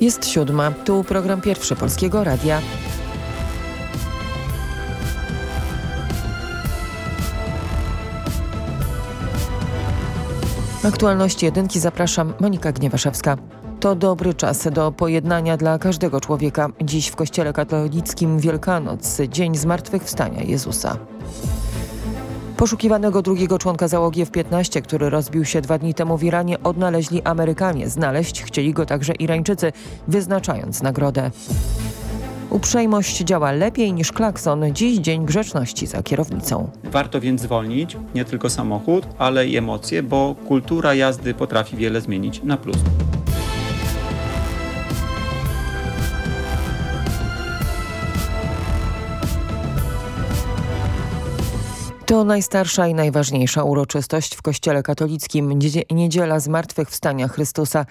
Jest siódma, tu program pierwszy Polskiego Radia. Aktualności jedynki zapraszam Monika Gniewaszewska. To dobry czas do pojednania dla każdego człowieka. Dziś w Kościele katolickim Wielkanoc, Dzień Zmartwychwstania Jezusa. Poszukiwanego drugiego członka załogi F-15, który rozbił się dwa dni temu w Iranie, odnaleźli Amerykanie. Znaleźć chcieli go także Irańczycy, wyznaczając nagrodę. Uprzejmość działa lepiej niż klakson. Dziś dzień grzeczności za kierownicą. Warto więc zwolnić nie tylko samochód, ale i emocje, bo kultura jazdy potrafi wiele zmienić na plus. To najstarsza i najważniejsza uroczystość w Kościele katolickim Niedziela Zmartwychwstania Chrystusa.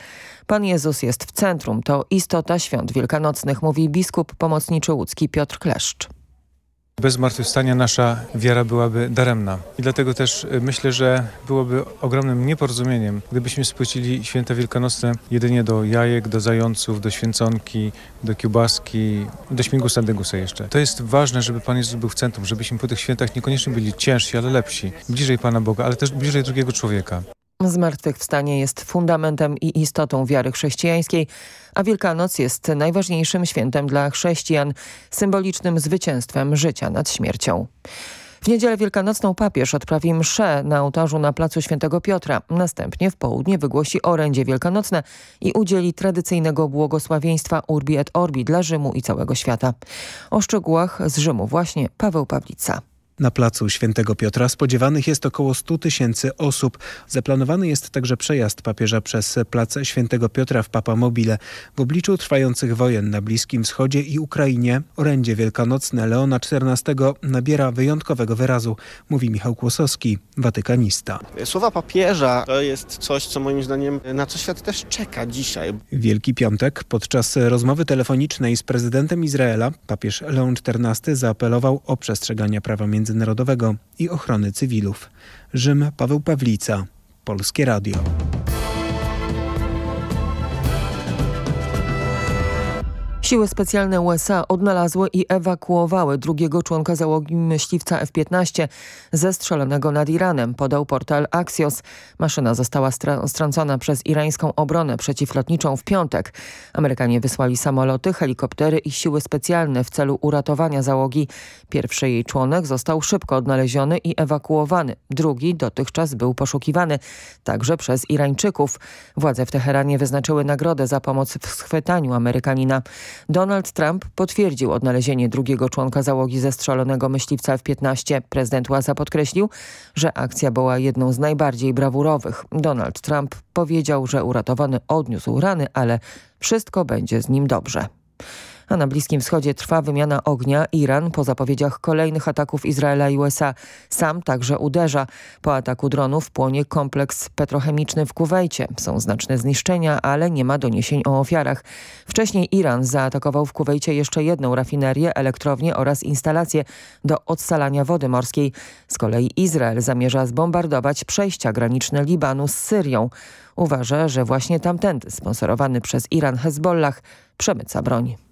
Pan Jezus jest w centrum, to istota świąt wielkanocnych, mówi biskup pomocniczy łódzki Piotr Kleszcz. Bez zmartwychwstania nasza wiara byłaby daremna. I dlatego też y, myślę, że byłoby ogromnym nieporozumieniem, gdybyśmy spłycili święta wielkanocne jedynie do jajek, do zająców, do święconki, do kiełbaski, do śmigusa degusa jeszcze. To jest ważne, żeby Pan Jezus był w centrum, żebyśmy po tych świętach niekoniecznie byli ciężsi, ale lepsi, bliżej Pana Boga, ale też bliżej drugiego człowieka. Zmartwychwstanie jest fundamentem i istotą wiary chrześcijańskiej, a Wielkanoc jest najważniejszym świętem dla chrześcijan, symbolicznym zwycięstwem życia nad śmiercią. W niedzielę wielkanocną papież odprawi mszę na ołtarzu na placu Świętego Piotra. Następnie w południe wygłosi orędzie wielkanocne i udzieli tradycyjnego błogosławieństwa Urbi et Orbi dla Rzymu i całego świata. O szczegółach z Rzymu właśnie Paweł Pawlica. Na placu Świętego Piotra spodziewanych jest około 100 tysięcy osób. Zaplanowany jest także przejazd papieża przez plac Świętego Piotra w Papamobile. W obliczu trwających wojen na Bliskim Wschodzie i Ukrainie orędzie wielkanocne Leona XIV nabiera wyjątkowego wyrazu, mówi Michał Kłosowski, watykanista. Słowa papieża to jest coś, co moim zdaniem na co świat też czeka dzisiaj. Wielki Piątek podczas rozmowy telefonicznej z prezydentem Izraela papież Leon XIV zaapelował o przestrzeganie prawa międzynarodowego międzynarodowego i ochrony cywilów. Rzym Paweł Pawlica, Polskie Radio. Siły specjalne USA odnalazły i ewakuowały drugiego członka załogi myśliwca F-15 zestrzelonego nad Iranem, podał portal Axios. Maszyna została strącona przez irańską obronę przeciwlotniczą w piątek. Amerykanie wysłali samoloty, helikoptery i siły specjalne w celu uratowania załogi. Pierwszy jej członek został szybko odnaleziony i ewakuowany. Drugi dotychczas był poszukiwany, także przez Irańczyków. Władze w Teheranie wyznaczyły nagrodę za pomoc w schwytaniu Amerykanina. Donald Trump potwierdził odnalezienie drugiego członka załogi zestrzelonego myśliwca F-15. Prezydent USA podkreślił, że akcja była jedną z najbardziej brawurowych. Donald Trump powiedział, że uratowany odniósł rany, ale wszystko będzie z nim dobrze a na Bliskim Wschodzie trwa wymiana ognia. Iran po zapowiedziach kolejnych ataków Izraela i USA sam także uderza. Po ataku dronów płonie kompleks petrochemiczny w Kuwejcie. Są znaczne zniszczenia, ale nie ma doniesień o ofiarach. Wcześniej Iran zaatakował w Kuwejcie jeszcze jedną rafinerię, elektrownię oraz instalację do odsalania wody morskiej. Z kolei Izrael zamierza zbombardować przejścia graniczne Libanu z Syrią. Uważa, że właśnie tamtędy sponsorowany przez Iran Hezbollah przemyca broń.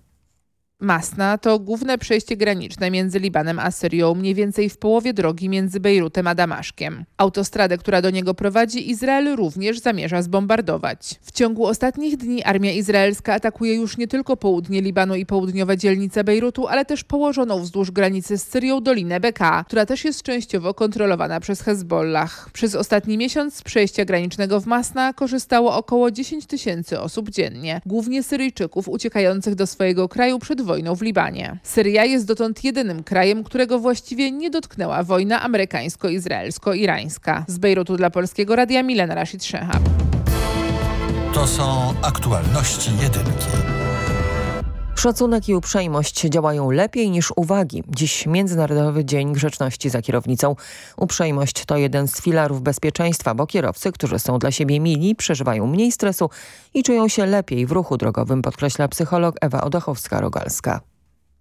Masna to główne przejście graniczne między Libanem a Syrią, mniej więcej w połowie drogi między Bejrutem a Damaszkiem. Autostradę, która do niego prowadzi, Izrael również zamierza zbombardować. W ciągu ostatnich dni armia izraelska atakuje już nie tylko południe Libanu i południowe dzielnice Bejrutu, ale też położoną wzdłuż granicy z Syrią Dolinę Beka, która też jest częściowo kontrolowana przez Hezbollah. Przez ostatni miesiąc z przejścia granicznego w Masna korzystało około 10 tysięcy osób dziennie, głównie Syryjczyków uciekających do swojego kraju przed wojną w Libanie. Syria jest dotąd jedynym krajem, którego właściwie nie dotknęła wojna amerykańsko-izraelsko-irańska. Z Bejrutu dla Polskiego Radia Milena Rashid Shehab. To są aktualności jedynki. Szacunek i uprzejmość działają lepiej niż uwagi. Dziś Międzynarodowy Dzień Grzeczności za kierownicą. Uprzejmość to jeden z filarów bezpieczeństwa, bo kierowcy, którzy są dla siebie mili, przeżywają mniej stresu i czują się lepiej w ruchu drogowym, podkreśla psycholog Ewa Odachowska-Rogalska.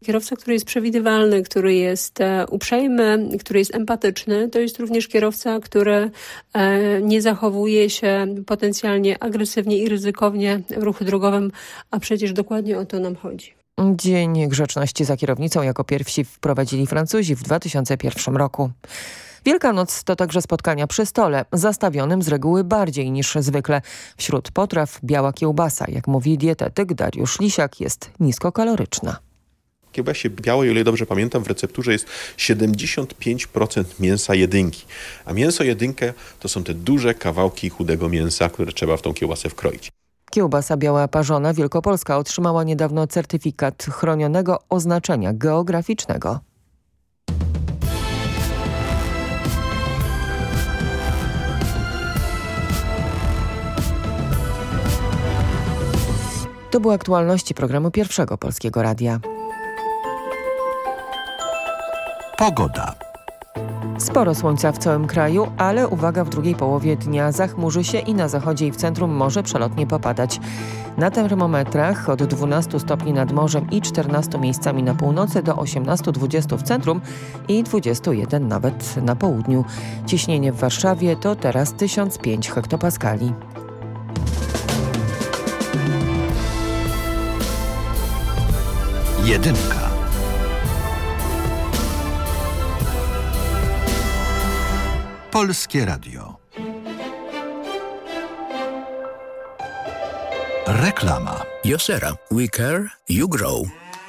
Kierowca, który jest przewidywalny, który jest e, uprzejmy, który jest empatyczny, to jest również kierowca, który e, nie zachowuje się potencjalnie agresywnie i ryzykownie w ruchu drogowym, a przecież dokładnie o to nam chodzi. Dzień Grzeczności za kierownicą jako pierwsi wprowadzili Francuzi w 2001 roku. Wielkanoc to także spotkania przy stole, zastawionym z reguły bardziej niż zwykle. Wśród potraw biała kiełbasa, jak mówi dietetyk Dariusz Lisiak, jest niskokaloryczna. Kiełbasie białej, o ile dobrze pamiętam, w recepturze jest 75% mięsa jedynki. A mięso jedynkę to są te duże kawałki chudego mięsa, które trzeba w tą kiełbasę wkroić. Kiełbasa biała parzona Wielkopolska otrzymała niedawno certyfikat chronionego oznaczenia geograficznego. To były aktualności programu Pierwszego Polskiego Radia. Pogoda. Sporo słońca w całym kraju, ale uwaga, w drugiej połowie dnia zachmurzy się i na zachodzie i w centrum może przelotnie popadać. Na termometrach od 12 stopni nad morzem i 14 miejscami na północy do 18-20 w centrum i 21 nawet na południu. Ciśnienie w Warszawie to teraz 1005 hektopaskali. Jedynka. Polskie Radio. Reklama. Josera. We care, you grow.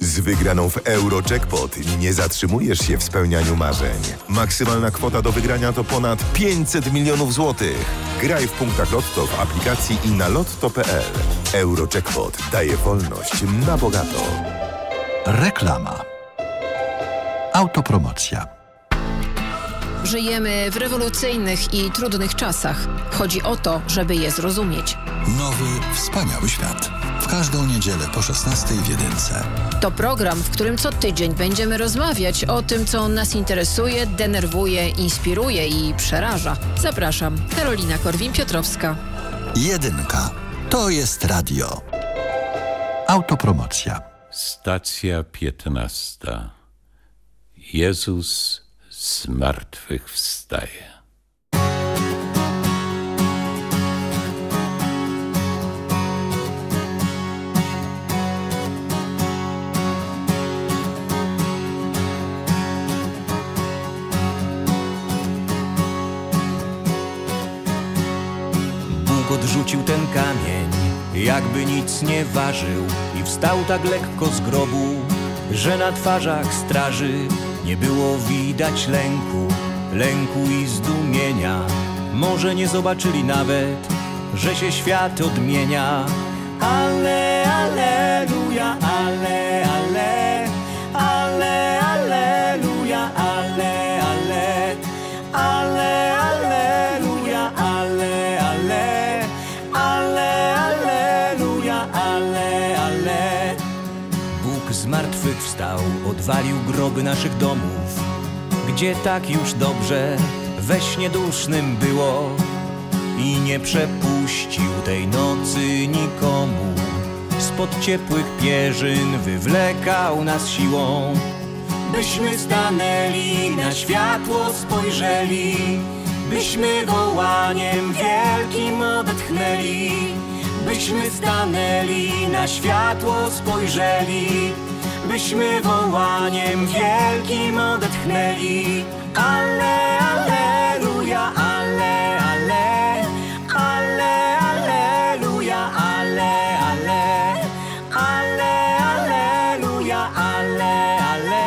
Z wygraną w Eurojackpot nie zatrzymujesz się w spełnianiu marzeń. Maksymalna kwota do wygrania to ponad 500 milionów złotych. Graj w punktach Lotto w aplikacji i na lotto.pl. Eurojackpot daje wolność na bogato. Reklama. Autopromocja. Żyjemy w rewolucyjnych i trudnych czasach. Chodzi o to, żeby je zrozumieć. Nowy, wspaniały świat. W każdą niedzielę po 16 w Jedynce. To program, w którym co tydzień będziemy rozmawiać o tym, co nas interesuje, denerwuje, inspiruje i przeraża. Zapraszam, Karolina Korwin-Piotrowska. Jedynka. To jest radio. Autopromocja. Stacja piętnasta. Jezus z martwych wstaje. Odrzucił ten kamień, jakby nic nie ważył i wstał tak lekko z grobu, że na twarzach straży nie było widać lęku, lęku i zdumienia. Może nie zobaczyli nawet, że się świat odmienia. Naszych domów, gdzie tak już dobrze we śnie dusznym było i nie przepuścił tej nocy nikomu. spod ciepłych pierzyn wywlekał nas siłą. Byśmy stanęli na światło spojrzeli, byśmy wołaniem wielkim odetchnęli. Byśmy stanęli na światło spojrzeli, byśmy wołaniem wielkim odetchnęli. Ale, aleluja, ale, ale, ale, aleluja, ale, ale, ale, aleluja, ale, ale,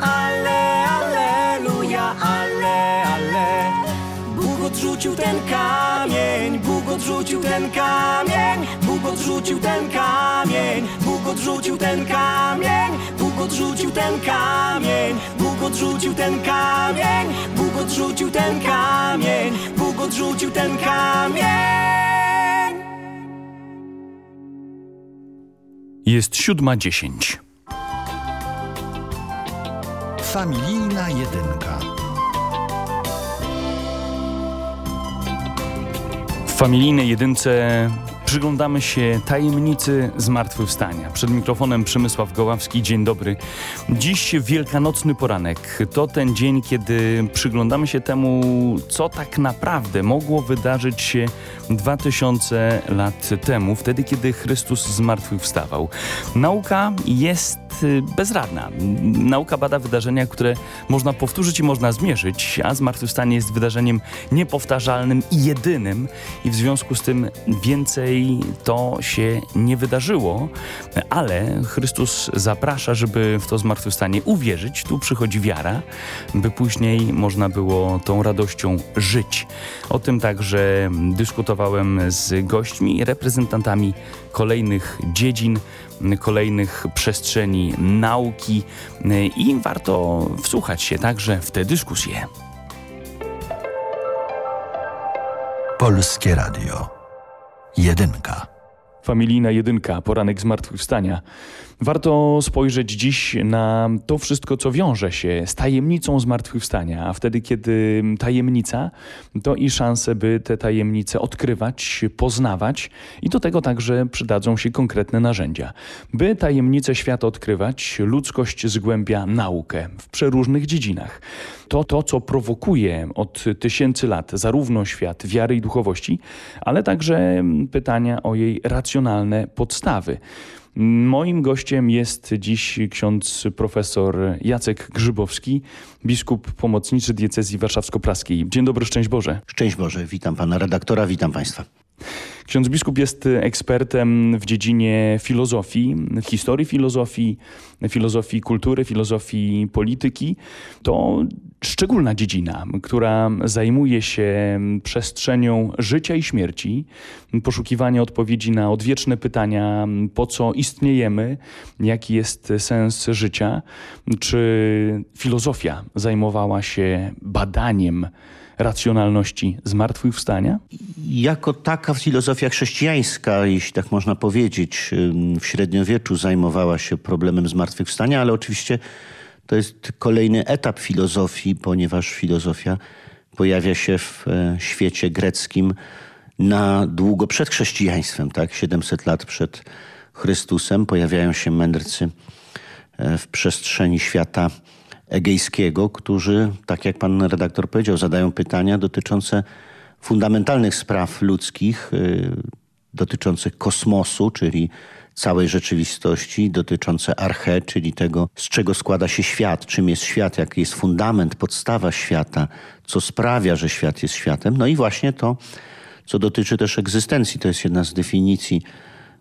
ale, aleluja, ale, ale. Bóg odrzucił ten kamień, Bóg odrzucił ten kamień, Bóg odrzucił ten kamień, Bóg odrzucił ten kamień, odrzucił ten kamień, Bóg odrzucił ten kamień, Bóg odrzucił ten kamień, Bóg odrzucił ten kamień. Jest siódma dziesięć. Familijna jedynka. W familijnej jedynce przyglądamy się tajemnicy zmartwychwstania. Przed mikrofonem Przemysław Goławski. Dzień dobry. Dziś wielkanocny poranek. To ten dzień, kiedy przyglądamy się temu, co tak naprawdę mogło wydarzyć się 2000 lat temu, wtedy, kiedy Chrystus zmartwychwstawał. Nauka jest y, bezradna. Nauka bada wydarzenia, które można powtórzyć i można zmierzyć, a zmartwychwstanie jest wydarzeniem niepowtarzalnym i jedynym i w związku z tym więcej to się nie wydarzyło, ale Chrystus zaprasza, żeby w to zmartwychwstanie uwierzyć. Tu przychodzi wiara, by później można było tą radością żyć. O tym także dyskutowałem z gośćmi, reprezentantami kolejnych dziedzin, kolejnych przestrzeni nauki i warto wsłuchać się także w te dyskusje. Polskie Radio. Jedynka. Familijna jedynka, poranek zmartwychwstania. Warto spojrzeć dziś na to wszystko, co wiąże się z tajemnicą zmartwychwstania, a wtedy, kiedy tajemnica, to i szanse, by te tajemnice odkrywać, poznawać i do tego także przydadzą się konkretne narzędzia. By tajemnice świata odkrywać, ludzkość zgłębia naukę w przeróżnych dziedzinach. To to, co prowokuje od tysięcy lat zarówno świat wiary i duchowości, ale także pytania o jej racjonalne podstawy. Moim gościem jest dziś ksiądz profesor Jacek Grzybowski, biskup pomocniczy diecezji warszawsko-praskiej. Dzień dobry, szczęść Boże. Szczęść Boże, witam pana redaktora, witam państwa. Ksiądz biskup jest ekspertem w dziedzinie filozofii, historii filozofii, filozofii kultury, filozofii polityki. To szczególna dziedzina, która zajmuje się przestrzenią życia i śmierci, poszukiwania odpowiedzi na odwieczne pytania, po co istniejemy, jaki jest sens życia. Czy filozofia zajmowała się badaniem racjonalności zmartwychwstania? Jako taka filozofia chrześcijańska, jeśli tak można powiedzieć, w średniowieczu zajmowała się problemem zmartwychwstania, ale oczywiście to jest kolejny etap filozofii, ponieważ filozofia pojawia się w świecie greckim na długo przed chrześcijaństwem, tak? 700 lat przed Chrystusem pojawiają się mędrcy w przestrzeni świata egejskiego, którzy, tak jak pan redaktor powiedział, zadają pytania dotyczące fundamentalnych spraw ludzkich, y, dotyczących kosmosu, czyli całej rzeczywistości, dotyczące arche, czyli tego, z czego składa się świat, czym jest świat, jaki jest fundament, podstawa świata, co sprawia, że świat jest światem. No i właśnie to, co dotyczy też egzystencji, to jest jedna z definicji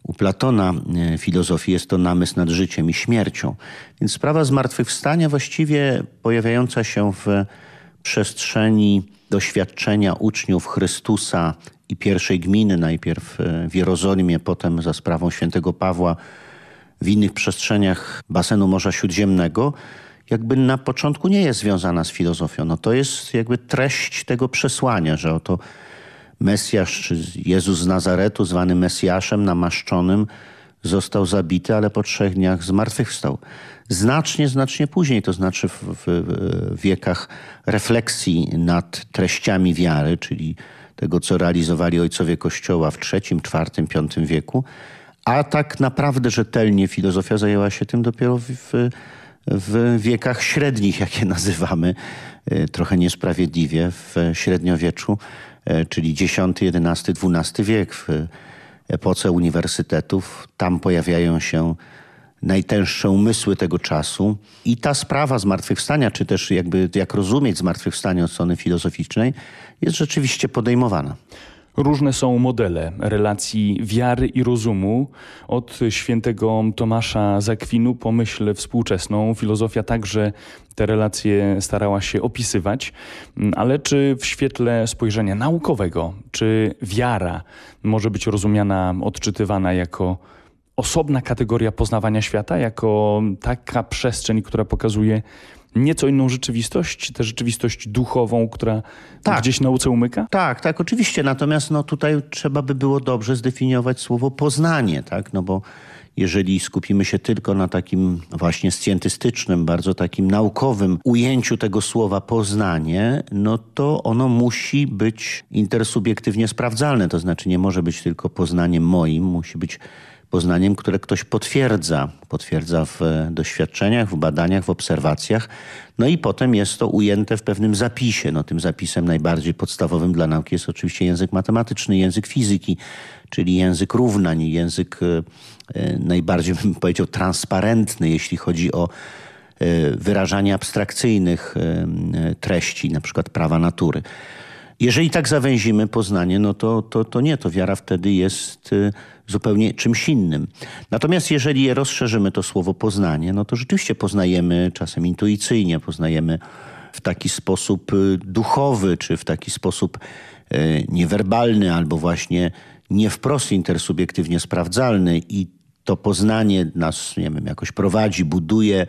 u Platona filozofii jest to namysł nad życiem i śmiercią. Więc sprawa zmartwychwstania właściwie pojawiająca się w przestrzeni doświadczenia uczniów Chrystusa i pierwszej gminy, najpierw w Jerozolimie, potem za sprawą świętego Pawła w innych przestrzeniach basenu Morza Śródziemnego, jakby na początku nie jest związana z filozofią. No to jest jakby treść tego przesłania, że oto Mesjasz, czy Jezus z Nazaretu, zwany Mesjaszem, namaszczonym, został zabity, ale po trzech dniach zmartwychwstał. Znacznie, znacznie później, to znaczy w, w wiekach refleksji nad treściami wiary, czyli tego, co realizowali ojcowie Kościoła w III, IV, V wieku, A tak naprawdę rzetelnie filozofia zajęła się tym dopiero w, w, w wiekach średnich, jak je nazywamy, e, trochę niesprawiedliwie, w średniowieczu, czyli X, XI, XII wiek, w epoce uniwersytetów. Tam pojawiają się najtęższe umysły tego czasu. I ta sprawa zmartwychwstania, czy też jakby jak rozumieć zmartwychwstanie od strony filozoficznej, jest rzeczywiście podejmowana. Różne są modele relacji wiary i rozumu. Od świętego Tomasza Zakwinu po myśl współczesną filozofia także te relacje starała się opisywać, ale czy w świetle spojrzenia naukowego, czy wiara może być rozumiana, odczytywana jako osobna kategoria poznawania świata, jako taka przestrzeń, która pokazuje nieco inną rzeczywistość, tę rzeczywistość duchową, która tak. gdzieś nauce umyka? Tak, tak, oczywiście. Natomiast no, tutaj trzeba by było dobrze zdefiniować słowo poznanie, tak? No bo jeżeli skupimy się tylko na takim właśnie scjentystycznym, bardzo takim naukowym ujęciu tego słowa poznanie, no to ono musi być intersubiektywnie sprawdzalne. To znaczy nie może być tylko poznaniem moim, musi być poznaniem, które ktoś potwierdza. Potwierdza w doświadczeniach, w badaniach, w obserwacjach. No i potem jest to ujęte w pewnym zapisie. No, tym zapisem najbardziej podstawowym dla nauki jest oczywiście język matematyczny, język fizyki, czyli język równań, język e, najbardziej bym powiedział transparentny, jeśli chodzi o e, wyrażanie abstrakcyjnych e, treści, na przykład prawa natury. Jeżeli tak zawęzimy poznanie, no to, to, to nie, to wiara wtedy jest zupełnie czymś innym. Natomiast jeżeli je rozszerzymy, to słowo poznanie, no to rzeczywiście poznajemy czasem intuicyjnie, poznajemy w taki sposób y, duchowy, czy w taki sposób y, niewerbalny, albo właśnie nie wprost intersubiektywnie sprawdzalny i to poznanie nas, nie wiem, jakoś prowadzi, buduje.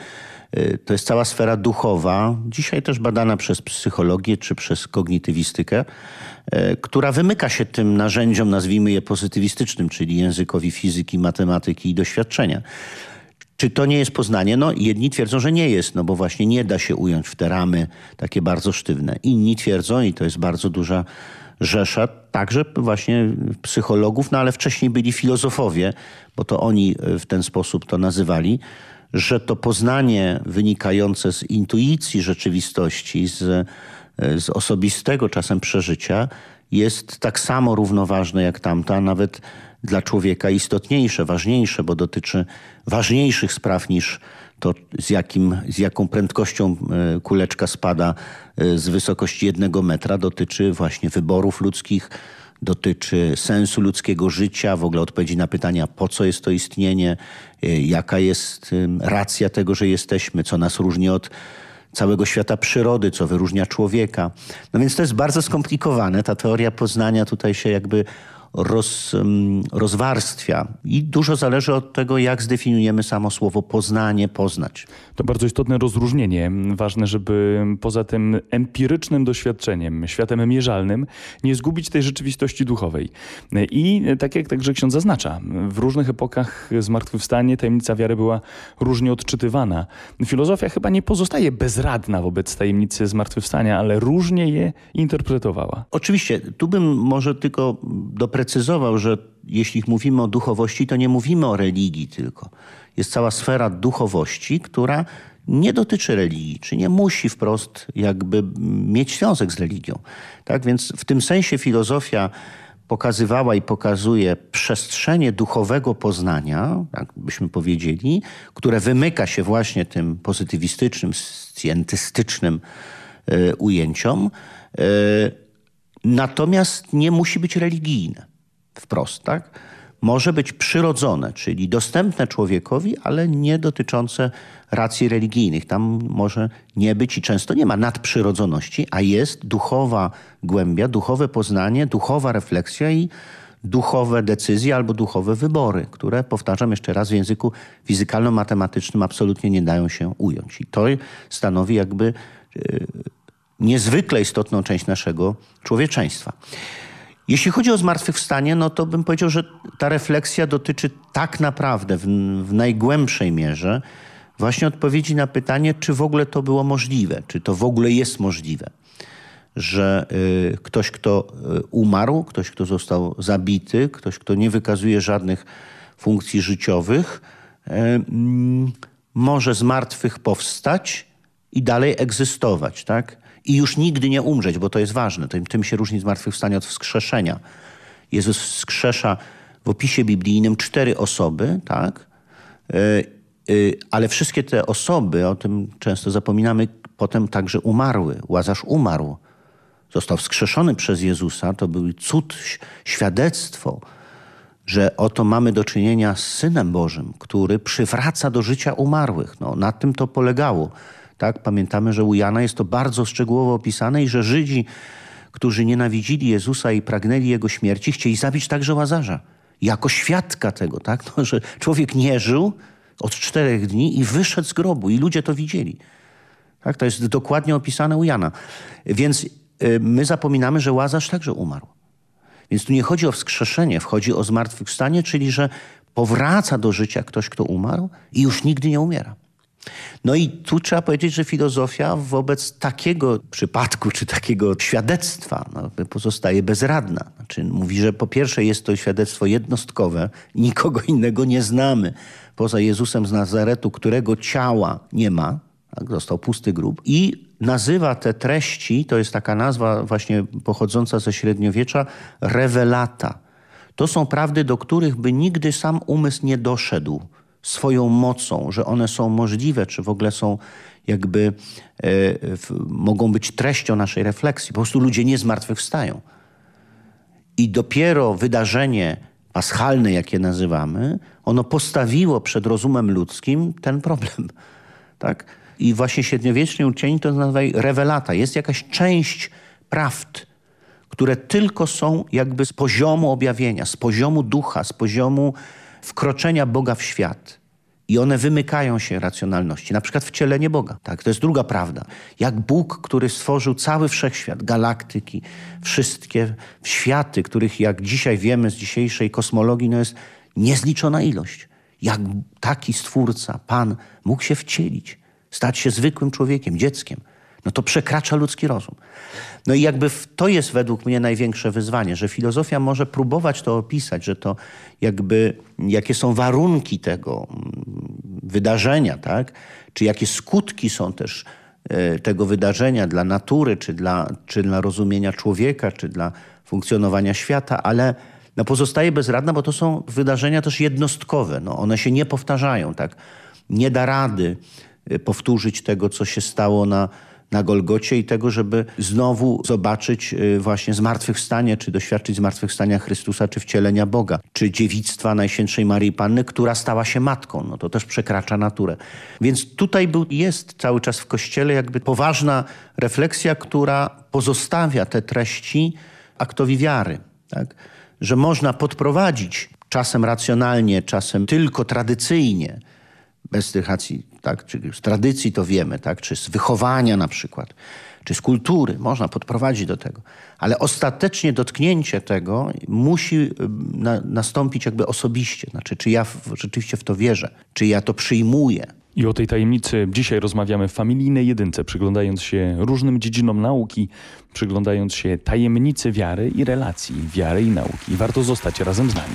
Y, to jest cała sfera duchowa, dzisiaj też badana przez psychologię czy przez kognitywistykę. E, która wymyka się tym narzędziom, nazwijmy je pozytywistycznym, czyli językowi fizyki, matematyki i doświadczenia. Czy to nie jest poznanie? No jedni twierdzą, że nie jest, no bo właśnie nie da się ująć w te ramy takie bardzo sztywne. Inni twierdzą, i to jest bardzo duża rzesza, także właśnie psychologów, no ale wcześniej byli filozofowie, bo to oni w ten sposób to nazywali, że to poznanie wynikające z intuicji rzeczywistości, z z osobistego czasem przeżycia jest tak samo równoważne jak tamta, nawet dla człowieka istotniejsze, ważniejsze, bo dotyczy ważniejszych spraw niż to, z, jakim, z jaką prędkością e, kuleczka spada e, z wysokości jednego metra, dotyczy właśnie wyborów ludzkich, dotyczy sensu ludzkiego życia, w ogóle odpowiedzi na pytania, po co jest to istnienie, e, jaka jest racja tego, że jesteśmy, co nas różni od całego świata przyrody, co wyróżnia człowieka. No więc to jest bardzo skomplikowane. Ta teoria poznania tutaj się jakby roz, rozwarstwia i dużo zależy od tego, jak zdefiniujemy samo słowo poznanie, poznać. To bardzo istotne rozróżnienie. Ważne, żeby poza tym empirycznym doświadczeniem, światem mierzalnym, nie zgubić tej rzeczywistości duchowej. I tak jak także ksiądz zaznacza, w różnych epokach zmartwychwstanie, tajemnica wiary była różnie odczytywana. Filozofia chyba nie pozostaje bezradna wobec tajemnicy zmartwychwstania, ale różnie je interpretowała. Oczywiście, tu bym może tylko doprecyzował, że jeśli mówimy o duchowości, to nie mówimy o religii tylko jest cała sfera duchowości, która nie dotyczy religii, czy nie musi wprost jakby mieć związek z religią. Tak więc w tym sensie filozofia pokazywała i pokazuje przestrzenie duchowego poznania, tak byśmy powiedzieli, które wymyka się właśnie tym pozytywistycznym, scjentystycznym y, ujęciom, y, natomiast nie musi być religijne wprost, tak? Może być przyrodzone, czyli dostępne człowiekowi, ale nie dotyczące racji religijnych. Tam może nie być i często nie ma nadprzyrodzoności, a jest duchowa głębia, duchowe poznanie, duchowa refleksja i duchowe decyzje albo duchowe wybory, które, powtarzam jeszcze raz, w języku fizykalno-matematycznym absolutnie nie dają się ująć. I to stanowi jakby yy, niezwykle istotną część naszego człowieczeństwa. Jeśli chodzi o zmartwychwstanie, no to bym powiedział, że ta refleksja dotyczy tak naprawdę w, w najgłębszej mierze właśnie odpowiedzi na pytanie, czy w ogóle to było możliwe, czy to w ogóle jest możliwe. Że y, ktoś, kto y, umarł, ktoś, kto został zabity, ktoś, kto nie wykazuje żadnych funkcji życiowych, e, mm, może z martwych powstać i dalej egzystować, tak? I już nigdy nie umrzeć, bo to jest ważne. Tym, tym się różni zmartwychwstanie od wskrzeszenia. Jezus wskrzesza w opisie biblijnym cztery osoby, tak? E, e, ale wszystkie te osoby, o tym często zapominamy, potem także umarły. Łazarz umarł. Został wskrzeszony przez Jezusa. To był cud, świadectwo, że oto mamy do czynienia z Synem Bożym, który przywraca do życia umarłych. No, na tym to polegało. Tak? Pamiętamy, że u Jana jest to bardzo szczegółowo opisane i że Żydzi, którzy nienawidzili Jezusa i pragnęli Jego śmierci, chcieli zabić także Łazarza. Jako świadka tego, tak? No, że człowiek nie żył od czterech dni i wyszedł z grobu i ludzie to widzieli. Tak? To jest dokładnie opisane u Jana. Więc y, my zapominamy, że Łazarz także umarł. Więc tu nie chodzi o wskrzeszenie, wchodzi o zmartwychwstanie, czyli że powraca do życia ktoś, kto umarł i już nigdy nie umiera. No i tu trzeba powiedzieć, że filozofia wobec takiego przypadku czy takiego świadectwa no, pozostaje bezradna. Znaczy, mówi, że po pierwsze jest to świadectwo jednostkowe, nikogo innego nie znamy poza Jezusem z Nazaretu, którego ciała nie ma, tak, został pusty grób i nazywa te treści, to jest taka nazwa właśnie pochodząca ze średniowiecza, rewelata. To są prawdy, do których by nigdy sam umysł nie doszedł swoją mocą, że one są możliwe, czy w ogóle są jakby, e, w, mogą być treścią naszej refleksji. Po prostu ludzie nie zmartwychwstają. I dopiero wydarzenie paschalne, jakie nazywamy, ono postawiło przed rozumem ludzkim ten problem. Tak? I właśnie średniowieczni uczeni to nazywają rewelata. Jest jakaś część prawd, które tylko są jakby z poziomu objawienia, z poziomu ducha, z poziomu wkroczenia Boga w świat. I one wymykają się racjonalności, na przykład wcielenie Boga. Tak, to jest druga prawda. Jak Bóg, który stworzył cały wszechświat, galaktyki, wszystkie światy, których jak dzisiaj wiemy z dzisiejszej kosmologii, no jest niezliczona ilość. Jak taki stwórca, Pan, mógł się wcielić, stać się zwykłym człowiekiem, dzieckiem. No to przekracza ludzki rozum. No i jakby to jest według mnie największe wyzwanie, że filozofia może próbować to opisać, że to jakby, jakie są warunki tego mm, wydarzenia, tak? Czy jakie skutki są też e, tego wydarzenia dla natury, czy dla, czy dla rozumienia człowieka, czy dla funkcjonowania świata, ale no pozostaje bezradna, bo to są wydarzenia też jednostkowe. No, one się nie powtarzają, tak? Nie da rady e, powtórzyć tego, co się stało na, na Golgocie i tego, żeby znowu zobaczyć y, właśnie zmartwychwstanie, czy doświadczyć zmartwychwstania Chrystusa, czy wcielenia Boga, czy dziewictwa Najświętszej Marii Panny, która stała się matką. No to też przekracza naturę. Więc tutaj był, jest cały czas w Kościele jakby poważna refleksja, która pozostawia te treści aktowi wiary. Tak? Że można podprowadzić czasem racjonalnie, czasem tylko tradycyjnie, bez tych racji, tak, czy z tradycji to wiemy, tak, czy z wychowania na przykład, czy z kultury, można podprowadzić do tego. Ale ostatecznie dotknięcie tego musi na, nastąpić jakby osobiście. Znaczy, czy ja w, rzeczywiście w to wierzę, czy ja to przyjmuję. I o tej tajemnicy dzisiaj rozmawiamy w familijnej jedynce, przyglądając się różnym dziedzinom nauki, przyglądając się tajemnicy wiary i relacji wiary i nauki. Warto zostać razem z nami.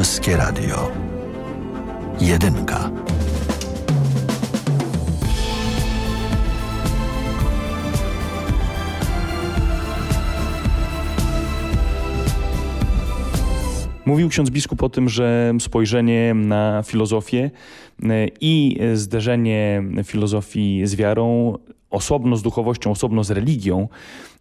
Polskie Radio. Jedynka. Mówił ksiądz biskup o tym, że spojrzenie na filozofię e, i zderzenie filozofii z wiarą osobno z duchowością, osobno z religią,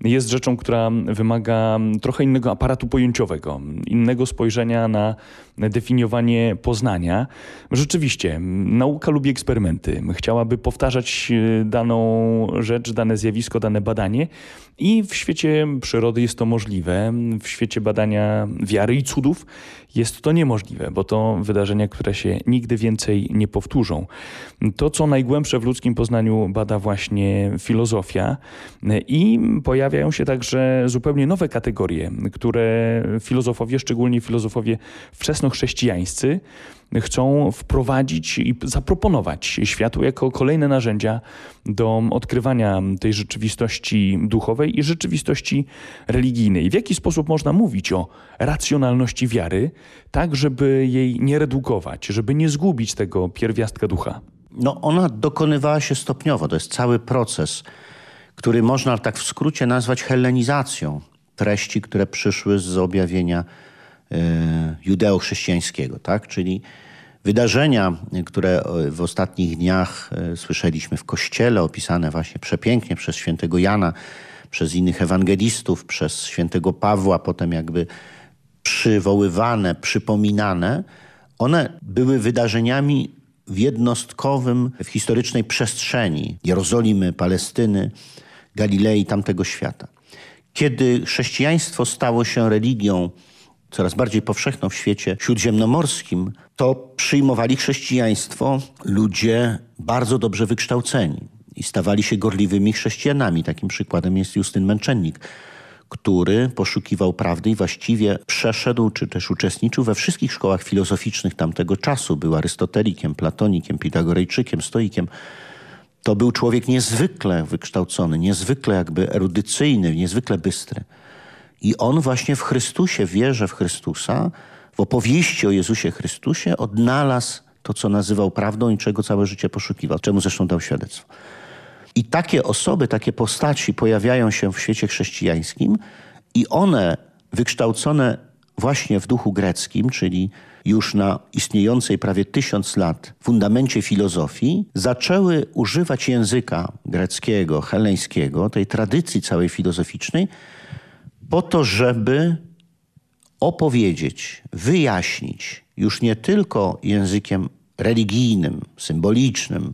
jest rzeczą, która wymaga trochę innego aparatu pojęciowego, innego spojrzenia na definiowanie poznania. Rzeczywiście, nauka lubi eksperymenty. Chciałaby powtarzać e, daną rzecz, dane zjawisko, dane badanie i w świecie przyrody jest to możliwe. W świecie badania wiary i cudów jest to niemożliwe, bo to wydarzenia, które się nigdy więcej nie powtórzą. To, co najgłębsze w ludzkim poznaniu bada właśnie filozofia i pojawiają się także zupełnie nowe kategorie, które filozofowie, szczególnie filozofowie wczesnochrześcijańscy, chcą wprowadzić i zaproponować światu jako kolejne narzędzia do odkrywania tej rzeczywistości duchowej i rzeczywistości religijnej. W jaki sposób można mówić o racjonalności wiary, tak żeby jej nie redukować, żeby nie zgubić tego pierwiastka ducha? No ona dokonywała się stopniowo. To jest cały proces, który można tak w skrócie nazwać hellenizacją treści, które przyszły z objawienia E, judeo-chrześcijańskiego, tak? czyli wydarzenia, które w ostatnich dniach e, słyszeliśmy w Kościele, opisane właśnie przepięknie przez świętego Jana, przez innych ewangelistów, przez świętego Pawła, potem jakby przywoływane, przypominane, one były wydarzeniami w jednostkowym, w historycznej przestrzeni Jerozolimy, Palestyny, Galilei, tamtego świata. Kiedy chrześcijaństwo stało się religią coraz bardziej powszechną w świecie śródziemnomorskim, to przyjmowali chrześcijaństwo ludzie bardzo dobrze wykształceni i stawali się gorliwymi chrześcijanami. Takim przykładem jest Justyn Męczennik, który poszukiwał prawdy i właściwie przeszedł czy też uczestniczył we wszystkich szkołach filozoficznych tamtego czasu. Był arystotelikiem, platonikiem, pitagorejczykiem, stoikiem. To był człowiek niezwykle wykształcony, niezwykle jakby erudycyjny, niezwykle bystry. I on właśnie w Chrystusie, wierze w Chrystusa, w opowieści o Jezusie Chrystusie odnalazł to, co nazywał prawdą i czego całe życie poszukiwał, czemu zresztą dał świadectwo. I takie osoby, takie postaci pojawiają się w świecie chrześcijańskim i one wykształcone właśnie w duchu greckim, czyli już na istniejącej prawie tysiąc lat fundamencie filozofii, zaczęły używać języka greckiego, heleńskiego, tej tradycji całej filozoficznej, po to, żeby opowiedzieć, wyjaśnić już nie tylko językiem religijnym, symbolicznym,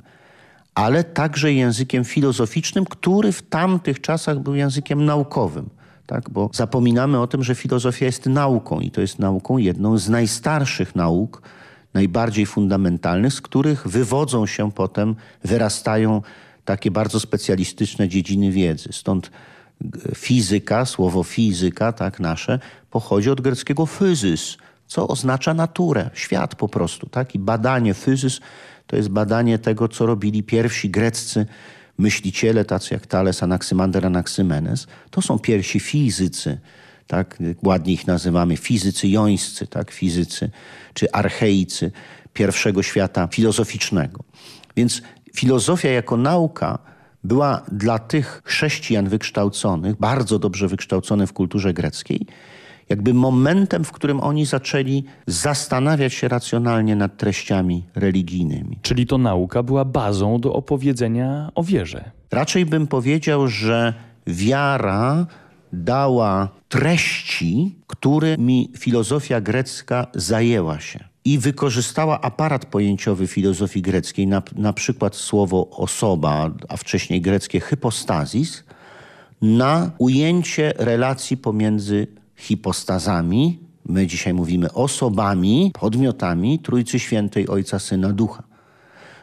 ale także językiem filozoficznym, który w tamtych czasach był językiem naukowym. Tak? Bo zapominamy o tym, że filozofia jest nauką i to jest nauką jedną z najstarszych nauk, najbardziej fundamentalnych, z których wywodzą się potem, wyrastają takie bardzo specjalistyczne dziedziny wiedzy. Stąd fizyka, słowo fizyka, tak nasze, pochodzi od greckiego physys, co oznacza naturę, świat po prostu. Tak? I badanie physys to jest badanie tego, co robili pierwsi greccy myśliciele, tacy jak Thales, Anaksymander, Anaksymenes. To są pierwsi fizycy, tak? ładnie ich nazywamy, fizycy jońscy, tak? fizycy czy archeicy pierwszego świata filozoficznego. Więc filozofia jako nauka była dla tych chrześcijan wykształconych, bardzo dobrze wykształconych w kulturze greckiej, jakby momentem, w którym oni zaczęli zastanawiać się racjonalnie nad treściami religijnymi. Czyli to nauka była bazą do opowiedzenia o wierze. Raczej bym powiedział, że wiara dała treści, którymi filozofia grecka zajęła się i wykorzystała aparat pojęciowy filozofii greckiej, na, na przykład słowo osoba, a wcześniej greckie hypostazis, na ujęcie relacji pomiędzy hipostazami, my dzisiaj mówimy osobami, podmiotami Trójcy Świętej Ojca, Syna, Ducha.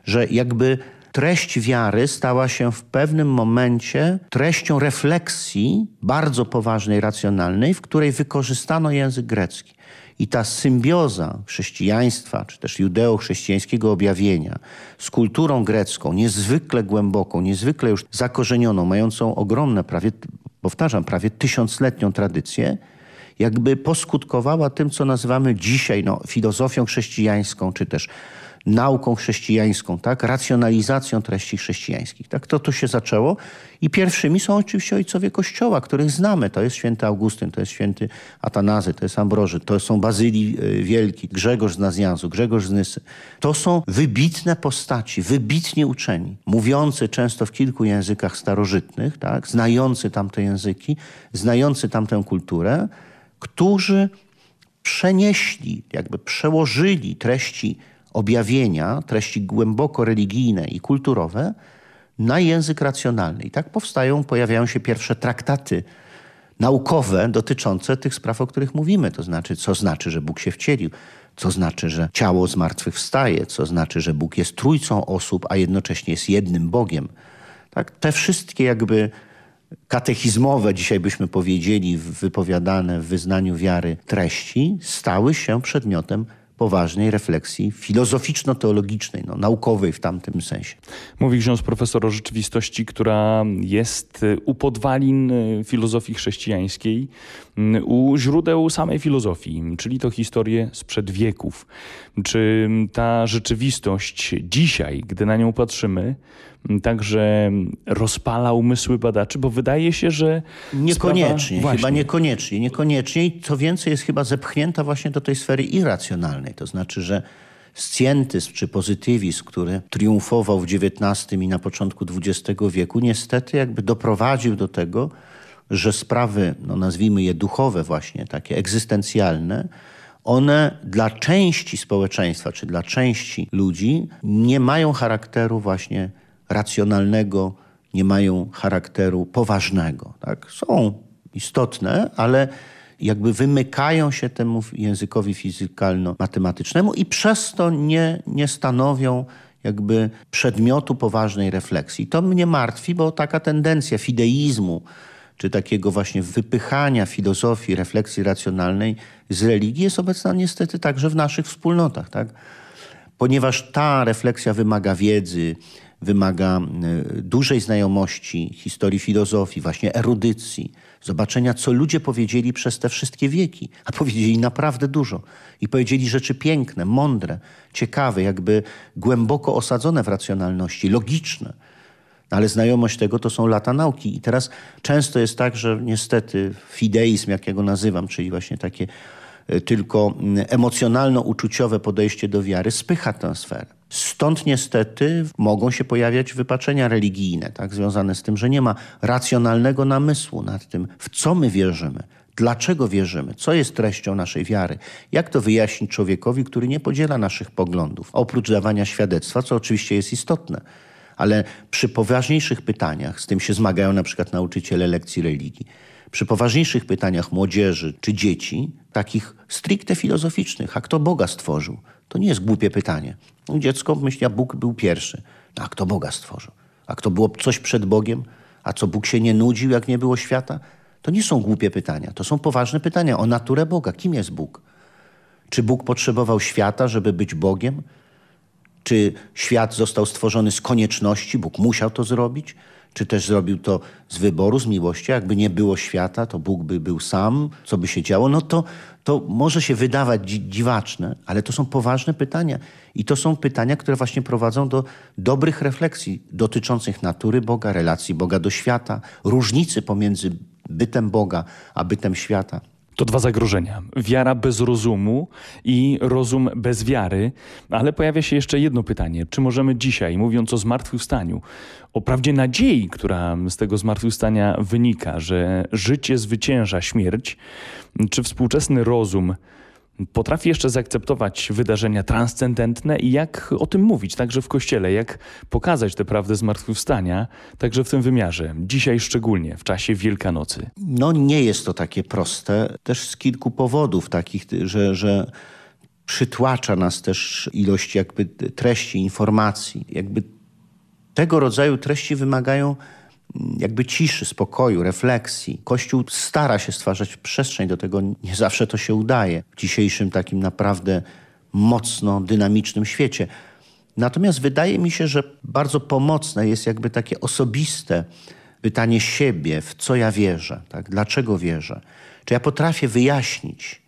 Że jakby treść wiary stała się w pewnym momencie treścią refleksji bardzo poważnej, racjonalnej, w której wykorzystano język grecki. I ta symbioza chrześcijaństwa, czy też judeo-chrześcijańskiego objawienia z kulturą grecką, niezwykle głęboką, niezwykle już zakorzenioną, mającą ogromne, prawie, powtarzam, prawie tysiącletnią tradycję, jakby poskutkowała tym, co nazywamy dzisiaj no, filozofią chrześcijańską, czy też nauką chrześcijańską, tak? racjonalizacją treści chrześcijańskich. Tak? To to się zaczęło i pierwszymi są oczywiście ojcowie Kościoła, których znamy. To jest święty Augustyn, to jest święty Atanazy, to jest Ambroży, to są Bazylii y, Wielki, Grzegorz z Nazjanzu, Grzegorz z Nysy. To są wybitne postaci, wybitnie uczeni, mówiący często w kilku językach starożytnych, tak? znający tamte języki, znający tamtę kulturę, którzy przenieśli, jakby przełożyli treści objawienia, treści głęboko religijne i kulturowe na język racjonalny. I tak powstają, pojawiają się pierwsze traktaty naukowe dotyczące tych spraw, o których mówimy. To znaczy, co znaczy, że Bóg się wcielił, co znaczy, że ciało zmartwychwstaje, co znaczy, że Bóg jest trójcą osób, a jednocześnie jest jednym Bogiem. Tak? Te wszystkie jakby katechizmowe, dzisiaj byśmy powiedzieli, wypowiadane w wyznaniu wiary treści, stały się przedmiotem poważnej refleksji filozoficzno-teologicznej, no, naukowej w tamtym sensie. Mówi ksiądz profesor o rzeczywistości, która jest u podwalin filozofii chrześcijańskiej, u źródeł samej filozofii, czyli to historie sprzed wieków. Czy ta rzeczywistość dzisiaj, gdy na nią patrzymy, także rozpala umysły badaczy, bo wydaje się, że. Niekoniecznie, sprawa... chyba niekoniecznie. Niekoniecznie i co więcej, jest chyba zepchnięta właśnie do tej sfery irracjonalnej. To znaczy, że scjentyzm czy pozytywizm, który triumfował w XIX i na początku XX wieku, niestety jakby doprowadził do tego, że sprawy, no nazwijmy je duchowe, właśnie takie egzystencjalne, one dla części społeczeństwa czy dla części ludzi nie mają charakteru właśnie racjonalnego, nie mają charakteru poważnego. Tak? Są istotne, ale jakby wymykają się temu językowi fizykalno-matematycznemu i przez to nie, nie stanowią jakby przedmiotu poważnej refleksji. To mnie martwi, bo taka tendencja fideizmu, czy takiego właśnie wypychania filozofii, refleksji racjonalnej z religii jest obecna niestety także w naszych wspólnotach. Tak? Ponieważ ta refleksja wymaga wiedzy, wymaga e, dużej znajomości historii filozofii, właśnie erudycji, zobaczenia, co ludzie powiedzieli przez te wszystkie wieki. A powiedzieli naprawdę dużo. I powiedzieli rzeczy piękne, mądre, ciekawe, jakby głęboko osadzone w racjonalności, logiczne. Ale znajomość tego to są lata nauki. I teraz często jest tak, że niestety fideizm, jak ja go nazywam, czyli właśnie takie e, tylko emocjonalno-uczuciowe podejście do wiary, spycha tę sferę. Stąd niestety mogą się pojawiać wypaczenia religijne, tak, związane z tym, że nie ma racjonalnego namysłu nad tym, w co my wierzymy, dlaczego wierzymy, co jest treścią naszej wiary, jak to wyjaśnić człowiekowi, który nie podziela naszych poglądów, oprócz dawania świadectwa, co oczywiście jest istotne. Ale przy poważniejszych pytaniach, z tym się zmagają na przykład nauczyciele lekcji religii, przy poważniejszych pytaniach młodzieży czy dzieci, takich stricte filozoficznych, a kto Boga stworzył, to nie jest głupie pytanie. Dziecko myśli, a Bóg był pierwszy. No, a kto Boga stworzył? A kto było coś przed Bogiem? A co Bóg się nie nudził, jak nie było świata? To nie są głupie pytania. To są poważne pytania o naturę Boga. Kim jest Bóg? Czy Bóg potrzebował świata, żeby być Bogiem? Czy świat został stworzony z konieczności? Bóg musiał to zrobić? Czy też zrobił to z wyboru, z miłości? Jakby nie było świata, to Bóg by był sam. Co by się działo? No to, to może się wydawać dzi dziwaczne, ale to są poważne pytania. I to są pytania, które właśnie prowadzą do dobrych refleksji dotyczących natury Boga, relacji Boga do świata, różnicy pomiędzy bytem Boga a bytem świata. To dwa zagrożenia. Wiara bez rozumu i rozum bez wiary. Ale pojawia się jeszcze jedno pytanie. Czy możemy dzisiaj, mówiąc o zmartwychwstaniu, o prawdzie nadziei, która z tego zmartwychwstania wynika, że życie zwycięża śmierć, czy współczesny rozum potrafi jeszcze zaakceptować wydarzenia transcendentne i jak o tym mówić, także w Kościele, jak pokazać tę prawdę zmartwychwstania, także w tym wymiarze, dzisiaj szczególnie, w czasie Wielkanocy? No nie jest to takie proste, też z kilku powodów takich, że, że przytłacza nas też ilość jakby treści, informacji. Jakby tego rodzaju treści wymagają jakby ciszy, spokoju, refleksji. Kościół stara się stwarzać przestrzeń do tego, nie zawsze to się udaje w dzisiejszym takim naprawdę mocno dynamicznym świecie. Natomiast wydaje mi się, że bardzo pomocne jest jakby takie osobiste pytanie siebie, w co ja wierzę, tak? dlaczego wierzę. Czy ja potrafię wyjaśnić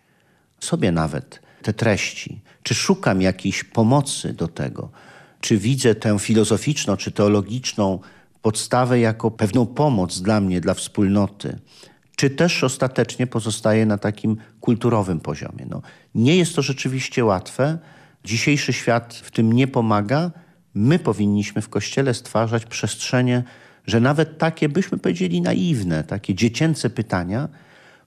sobie nawet te treści? Czy szukam jakiejś pomocy do tego? Czy widzę tę filozoficzną czy teologiczną podstawę jako pewną pomoc dla mnie, dla wspólnoty? Czy też ostatecznie pozostaje na takim kulturowym poziomie? No, nie jest to rzeczywiście łatwe. Dzisiejszy świat w tym nie pomaga. My powinniśmy w Kościele stwarzać przestrzenie, że nawet takie, byśmy powiedzieli, naiwne, takie dziecięce pytania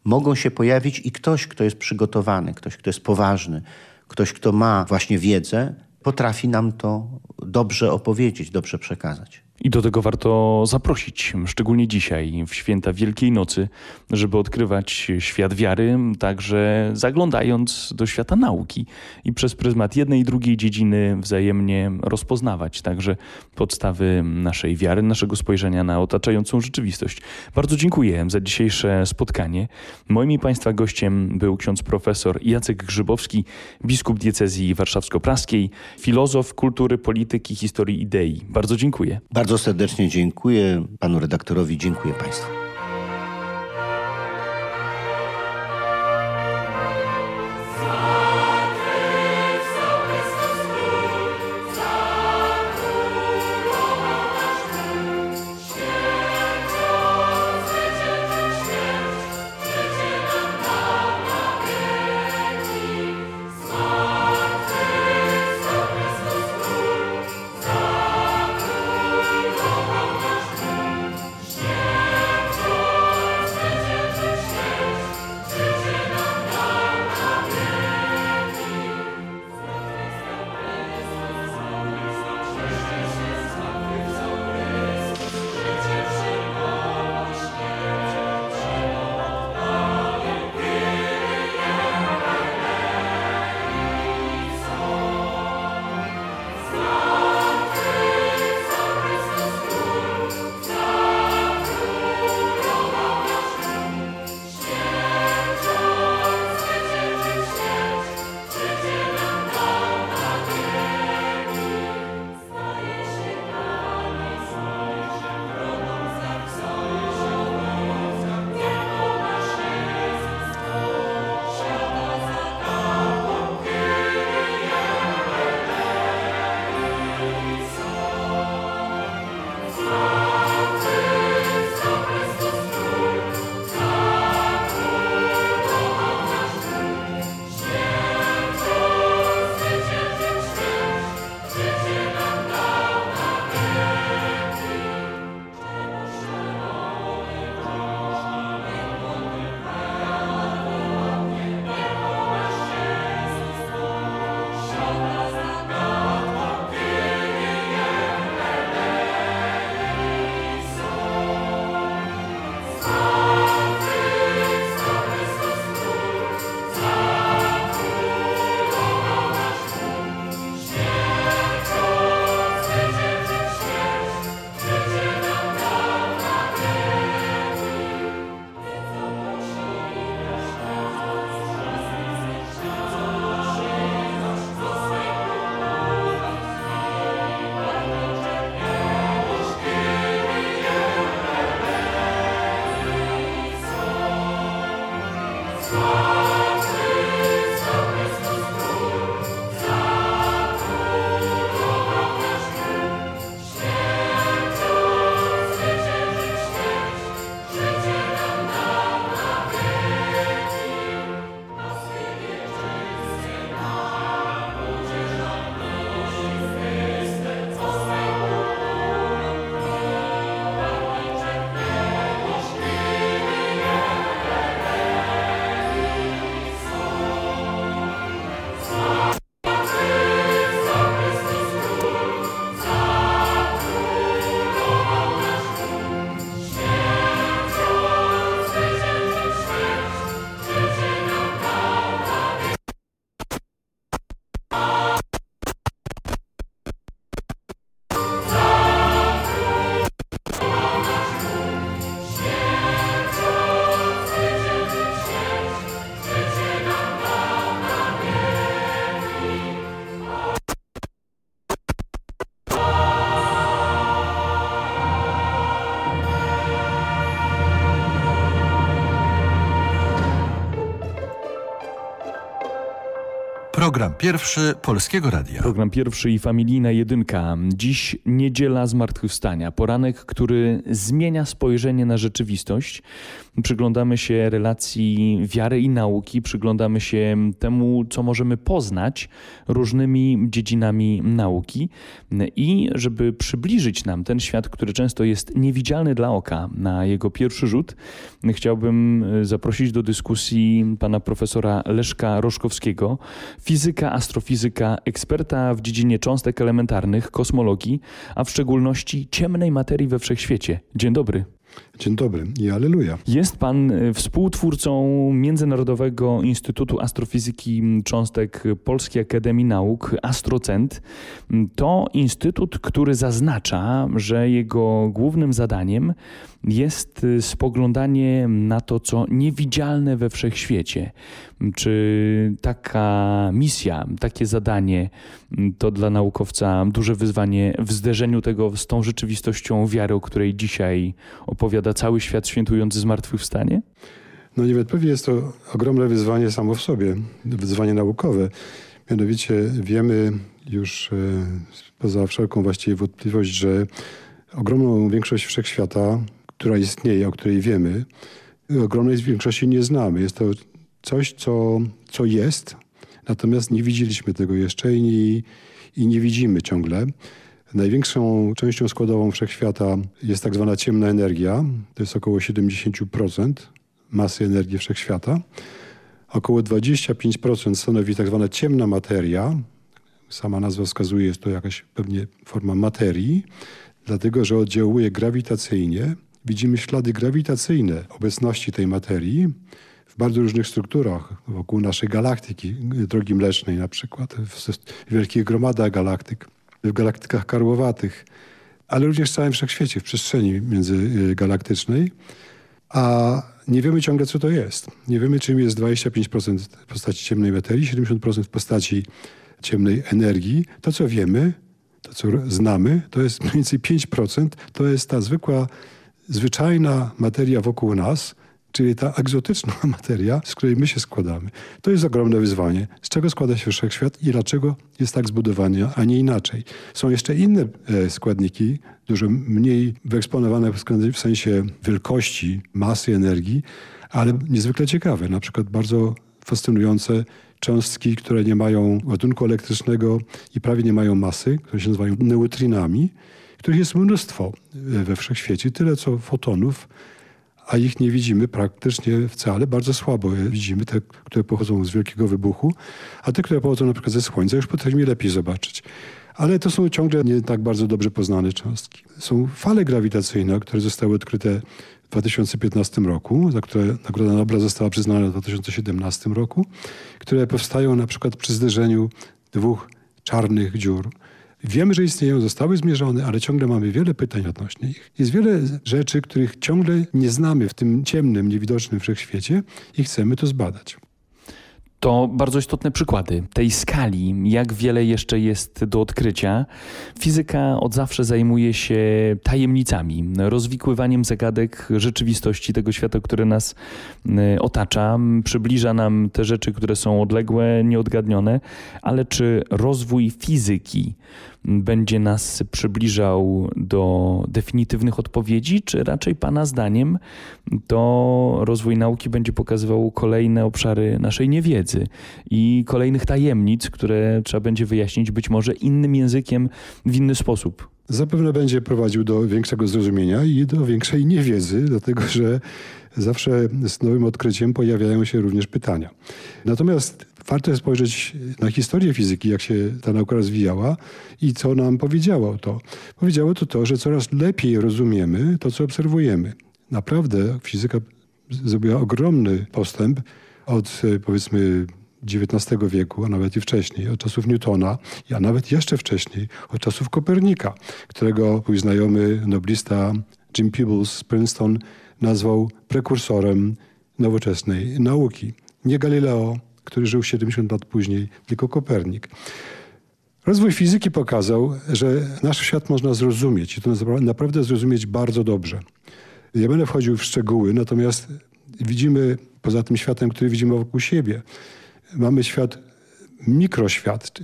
mogą się pojawić i ktoś, kto jest przygotowany, ktoś, kto jest poważny, ktoś, kto ma właśnie wiedzę, potrafi nam to dobrze opowiedzieć, dobrze przekazać. I do tego warto zaprosić, szczególnie dzisiaj, w święta Wielkiej Nocy, żeby odkrywać świat wiary, także zaglądając do świata nauki i przez pryzmat jednej i drugiej dziedziny wzajemnie rozpoznawać także podstawy naszej wiary, naszego spojrzenia na otaczającą rzeczywistość. Bardzo dziękuję za dzisiejsze spotkanie. Moim i Państwa gościem był ksiądz profesor Jacek Grzybowski, biskup diecezji warszawsko-praskiej, filozof kultury, polityki, historii idei. Bardzo dziękuję. Bardzo serdecznie dziękuję panu redaktorowi, dziękuję państwu. Pierwszy Polskiego Radia. Program pierwszy i familijna jedynka. Dziś niedziela zmartwychwstania. Poranek, który zmienia spojrzenie na rzeczywistość. Przyglądamy się relacji wiary i nauki, przyglądamy się temu, co możemy poznać różnymi dziedzinami nauki. I żeby przybliżyć nam ten świat, który często jest niewidzialny dla oka na jego pierwszy rzut, chciałbym zaprosić do dyskusji pana profesora Leszka Roszkowskiego, fizyka, astrofizyka, eksperta w dziedzinie cząstek elementarnych, kosmologii, a w szczególności ciemnej materii we wszechświecie. Dzień dobry. Dzień dobry i aleluja. Jest pan współtwórcą Międzynarodowego Instytutu Astrofizyki Cząstek Polskiej Akademii Nauk, Astrocent. To instytut, który zaznacza, że jego głównym zadaniem jest spoglądanie na to, co niewidzialne we wszechświecie. Czy taka misja, takie zadanie to dla naukowca duże wyzwanie w zderzeniu tego z tą rzeczywistością wiary, o której dzisiaj opowiada cały świat świętujący zmartwychwstanie? No niewątpliwie jest to ogromne wyzwanie samo w sobie, wyzwanie naukowe. Mianowicie wiemy już poza wszelką właściwie wątpliwość, że ogromną większość wszechświata, która istnieje, o której wiemy, ogromnej większości nie znamy. Jest to coś, co, co jest, natomiast nie widzieliśmy tego jeszcze i nie, i nie widzimy ciągle. Największą częścią składową wszechświata jest tak zwana ciemna energia. To jest około 70% masy energii wszechświata. Około 25% stanowi tak zwana ciemna materia. Sama nazwa wskazuje, jest to jakaś pewnie forma materii, dlatego że oddziałuje grawitacyjnie. Widzimy ślady grawitacyjne obecności tej materii w bardzo różnych strukturach wokół naszej galaktyki, drogi mlecznej na przykład, w wielkich gromadach galaktyk, w galaktykach karłowatych, ale również w całym wszechświecie, w przestrzeni międzygalaktycznej. A nie wiemy ciągle, co to jest. Nie wiemy, czym jest 25% w postaci ciemnej materii, 70% w postaci ciemnej energii. To, co wiemy, to, co znamy, to jest mniej więcej 5%. To jest ta zwykła, zwyczajna materia wokół nas, czyli ta egzotyczna materia, z której my się składamy. To jest ogromne wyzwanie. Z czego składa się wszechświat i dlaczego jest tak zbudowany, a nie inaczej. Są jeszcze inne składniki, dużo mniej wyeksponowane w sensie wielkości, masy energii, ale niezwykle ciekawe. Na przykład bardzo fascynujące cząstki, które nie mają ładunku elektrycznego i prawie nie mają masy, które się nazywają neutrinami, których jest mnóstwo we wszechświecie, tyle co fotonów, a ich nie widzimy praktycznie wcale, bardzo słabo widzimy, te, które pochodzą z wielkiego wybuchu, a te, które pochodzą na przykład ze Słońca, już potrafimy lepiej zobaczyć. Ale to są ciągle nie tak bardzo dobrze poznane cząstki. Są fale grawitacyjne, które zostały odkryte w 2015 roku, za które Nagroda Nobla została przyznana w 2017 roku, które powstają na przykład przy zderzeniu dwóch czarnych dziur. Wiemy, że istnieją, zostały zmierzone, ale ciągle mamy wiele pytań odnośnie ich. Jest wiele rzeczy, których ciągle nie znamy w tym ciemnym, niewidocznym wszechświecie i chcemy to zbadać. To bardzo istotne przykłady tej skali, jak wiele jeszcze jest do odkrycia. Fizyka od zawsze zajmuje się tajemnicami, rozwikływaniem zagadek rzeczywistości tego świata, który nas otacza. Przybliża nam te rzeczy, które są odległe, nieodgadnione, ale czy rozwój fizyki będzie nas przybliżał do definitywnych odpowiedzi, czy raczej Pana zdaniem to rozwój nauki będzie pokazywał kolejne obszary naszej niewiedzy i kolejnych tajemnic, które trzeba będzie wyjaśnić być może innym językiem, w inny sposób? Zapewne będzie prowadził do większego zrozumienia i do większej niewiedzy, dlatego że zawsze z nowym odkryciem pojawiają się również pytania. Natomiast warto jest spojrzeć na historię fizyki, jak się ta nauka rozwijała i co nam powiedziało to. Powiedziało to to, że coraz lepiej rozumiemy to, co obserwujemy. Naprawdę fizyka zrobiła ogromny postęp od powiedzmy XIX wieku, a nawet i wcześniej, od czasów Newtona, a nawet jeszcze wcześniej, od czasów Kopernika, którego mój znajomy noblista Jim Peebles z Princeton nazwał prekursorem nowoczesnej nauki. Nie Galileo, który żył 70 lat później, tylko Kopernik. Rozwój fizyki pokazał, że nasz świat można zrozumieć i to naprawdę zrozumieć bardzo dobrze. Ja będę wchodził w szczegóły, natomiast widzimy poza tym światem, który widzimy wokół siebie, mamy świat mikroświat,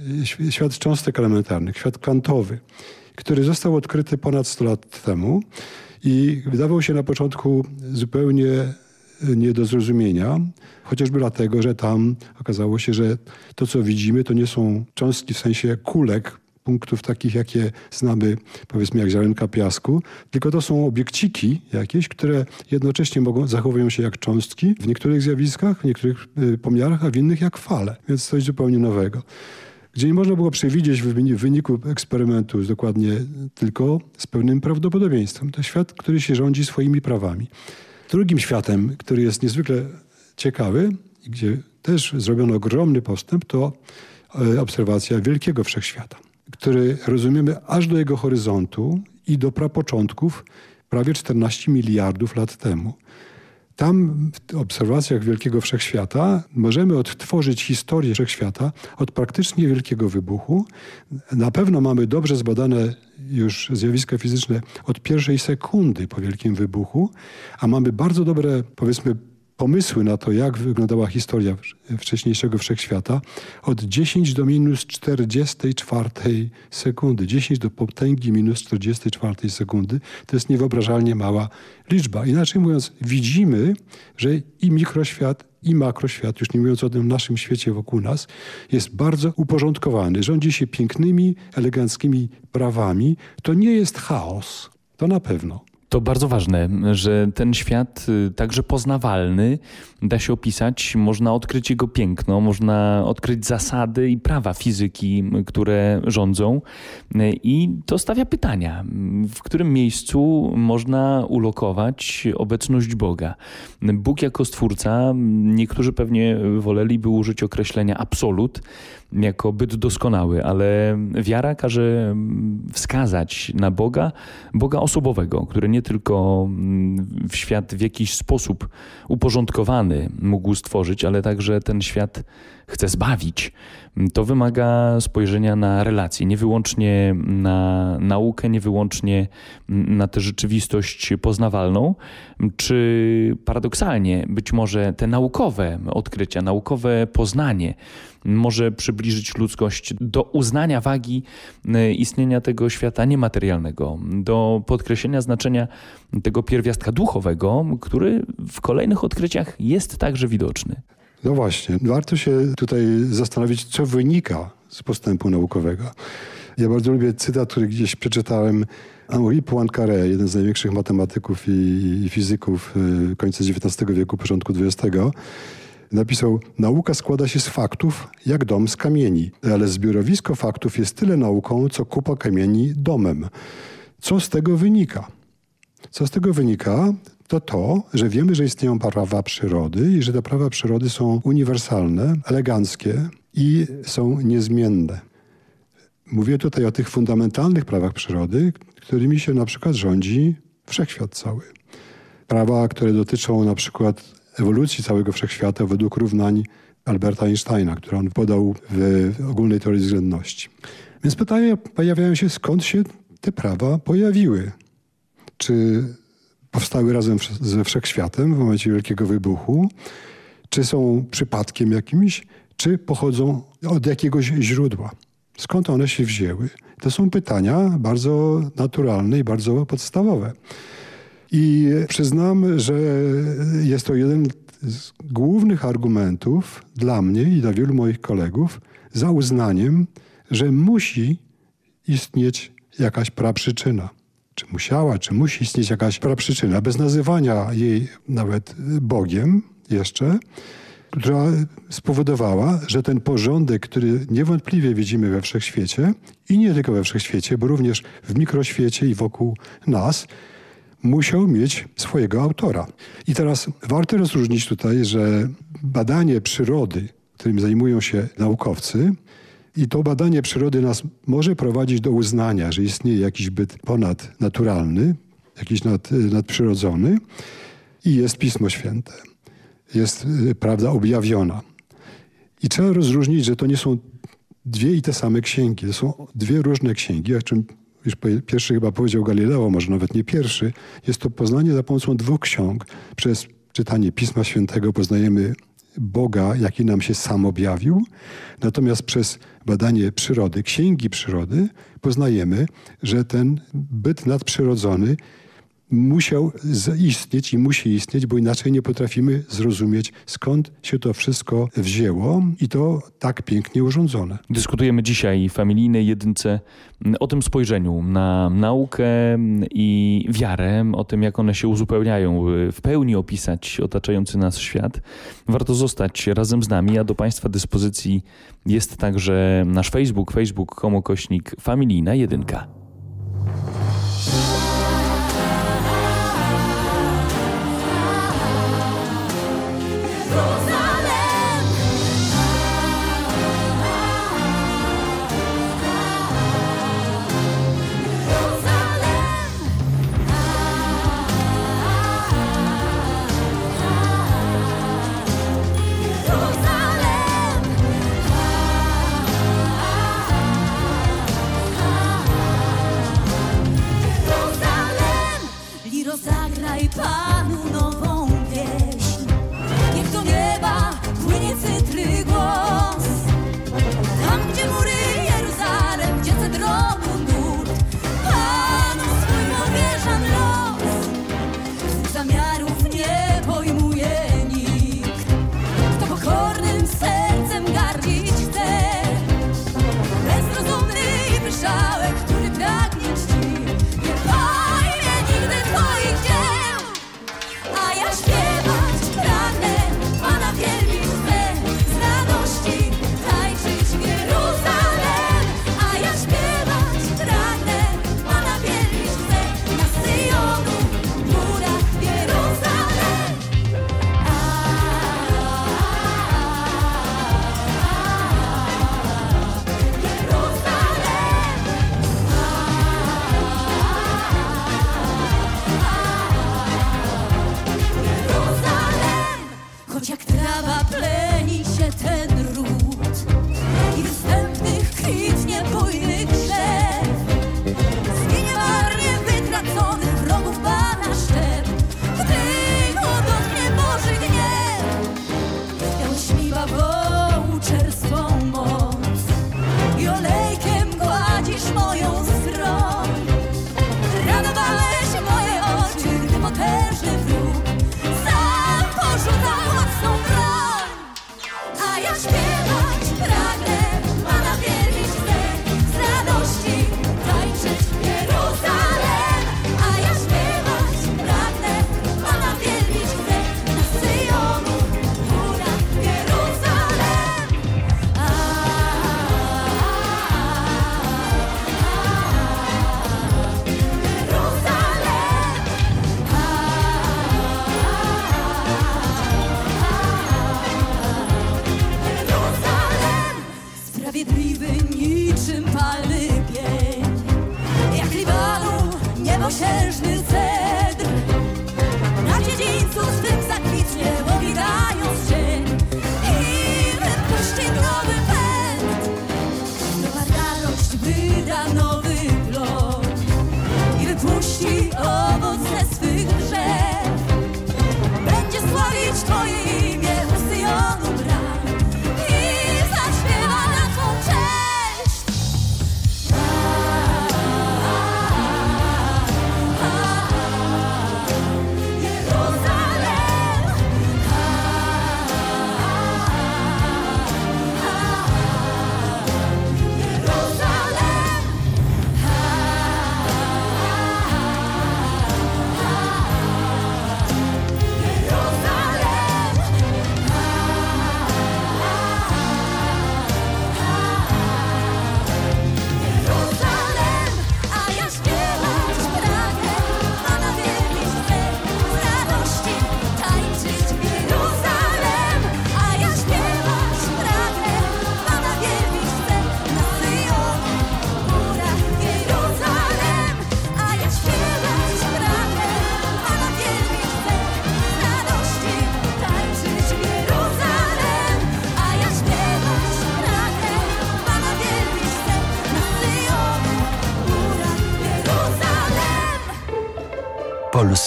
świat cząstek elementarnych, świat kwantowy, który został odkryty ponad 100 lat temu i wydawał się na początku zupełnie nie do zrozumienia, chociażby dlatego, że tam okazało się, że to, co widzimy, to nie są cząstki w sensie kulek, punktów takich, jakie znamy, powiedzmy jak ziarenka piasku, tylko to są obiekciki jakieś, które jednocześnie mogą, zachowują się jak cząstki w niektórych zjawiskach, w niektórych y, pomiarach, a w innych jak fale, więc coś zupełnie nowego. Gdzie nie można było przewidzieć w wyniku eksperymentu dokładnie tylko z pewnym prawdopodobieństwem. To świat, który się rządzi swoimi prawami. Drugim światem, który jest niezwykle ciekawy gdzie też zrobiono ogromny postęp, to e, obserwacja wielkiego wszechświata, który rozumiemy aż do jego horyzontu i do prapoczątków prawie 14 miliardów lat temu. Tam w obserwacjach Wielkiego Wszechświata możemy odtworzyć historię Wszechświata od praktycznie Wielkiego Wybuchu. Na pewno mamy dobrze zbadane już zjawiska fizyczne od pierwszej sekundy po Wielkim Wybuchu, a mamy bardzo dobre, powiedzmy, pomysły na to, jak wyglądała historia wcześniejszego wszechświata, od 10 do minus 44 sekundy. 10 do potęgi minus 44 sekundy to jest niewyobrażalnie mała liczba. Inaczej mówiąc, widzimy, że i mikroświat, i makroświat, już nie mówiąc o tym naszym świecie wokół nas, jest bardzo uporządkowany. Rządzi się pięknymi, eleganckimi prawami. To nie jest chaos. To na pewno. To bardzo ważne, że ten świat, y, także poznawalny, da się opisać, można odkryć jego piękno, można odkryć zasady i prawa fizyki, które rządzą. I to stawia pytania, w którym miejscu można ulokować obecność Boga. Bóg jako stwórca, niektórzy pewnie woleliby użyć określenia absolut, jako byt doskonały, ale wiara każe wskazać na Boga, Boga osobowego, który nie tylko mm, w świat w jakiś sposób uporządkowany mógł stworzyć, ale także ten świat chce zbawić. To wymaga spojrzenia na relacje, nie wyłącznie na naukę, nie wyłącznie na tę rzeczywistość poznawalną, czy paradoksalnie być może te naukowe odkrycia, naukowe poznanie może przybliżyć ludzkość do uznania wagi e, istnienia tego świata niematerialnego, do podkreślenia znaczenia tego pierwiastka duchowego, który w kolejnych odkryciach jest także widoczny. No właśnie, warto się tutaj zastanowić, co wynika z postępu naukowego. Ja bardzo lubię cytat, który gdzieś przeczytałem. Henri Poincaré, jeden z największych matematyków i, i fizyków y, końca XIX wieku, początku XX, napisał: Nauka składa się z faktów, jak dom z kamieni, ale zbiorowisko faktów jest tyle nauką, co kupa kamieni domem. Co z tego wynika? Co z tego wynika? To to, że wiemy, że istnieją prawa przyrody i że te prawa przyrody są uniwersalne, eleganckie i są niezmienne. Mówię tutaj o tych fundamentalnych prawach przyrody, którymi się na przykład rządzi wszechświat cały. Prawa, które dotyczą na przykład ewolucji całego wszechświata według równań Alberta Einsteina, które on podał w ogólnej teorii względności. Więc pytania pojawiają się, skąd się te prawa pojawiły. Czy powstały razem ze wszechświatem w momencie wielkiego wybuchu? Czy są przypadkiem jakimś, czy pochodzą od jakiegoś źródła? Skąd one się wzięły? To są pytania bardzo naturalne i bardzo podstawowe. I przyznam, że jest to jeden z głównych argumentów dla mnie i dla wielu moich kolegów za uznaniem, że musi istnieć jakaś praprzyczyna. Czy musiała, czy musi istnieć jakaś praprzyczyna, bez nazywania jej nawet Bogiem jeszcze, która spowodowała, że ten porządek, który niewątpliwie widzimy we wszechświecie i nie tylko we wszechświecie, bo również w mikroświecie i wokół nas, musiał mieć swojego autora. I teraz warto rozróżnić tutaj, że badanie przyrody, którym zajmują się naukowcy, i to badanie przyrody nas może prowadzić do uznania, że istnieje jakiś byt ponadnaturalny, jakiś nad, nadprzyrodzony i jest Pismo Święte. Jest y, prawda objawiona. I trzeba rozróżnić, że to nie są dwie i te same księgi. To są dwie różne księgi, o czym już pierwszy chyba powiedział Galileo, może nawet nie pierwszy. Jest to poznanie za pomocą dwóch ksiąg. Przez czytanie Pisma Świętego poznajemy Boga, jaki nam się sam objawił. Natomiast przez badanie przyrody, księgi przyrody, poznajemy, że ten byt nadprzyrodzony musiał zaistnieć i musi istnieć, bo inaczej nie potrafimy zrozumieć, skąd się to wszystko wzięło i to tak pięknie urządzone. Dyskutujemy dzisiaj w familijnej jedynce o tym spojrzeniu na naukę i wiarę, o tym jak one się uzupełniają, w pełni opisać otaczający nas świat. Warto zostać razem z nami, a do Państwa dyspozycji jest także nasz Facebook, facebook.com kośnik familijna jedynka.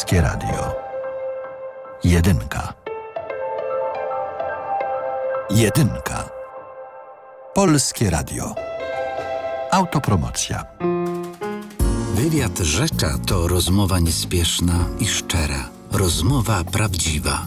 Polskie Radio. Jedynka. Jedynka. Polskie Radio. Autopromocja. Wywiad Rzecza to rozmowa niespieszna i szczera. Rozmowa prawdziwa.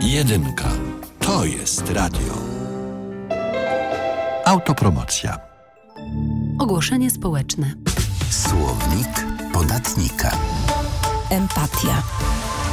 Jedynka. To jest radio. Autopromocja. Ogłoszenie społeczne. Słownik podatnika. Empatia.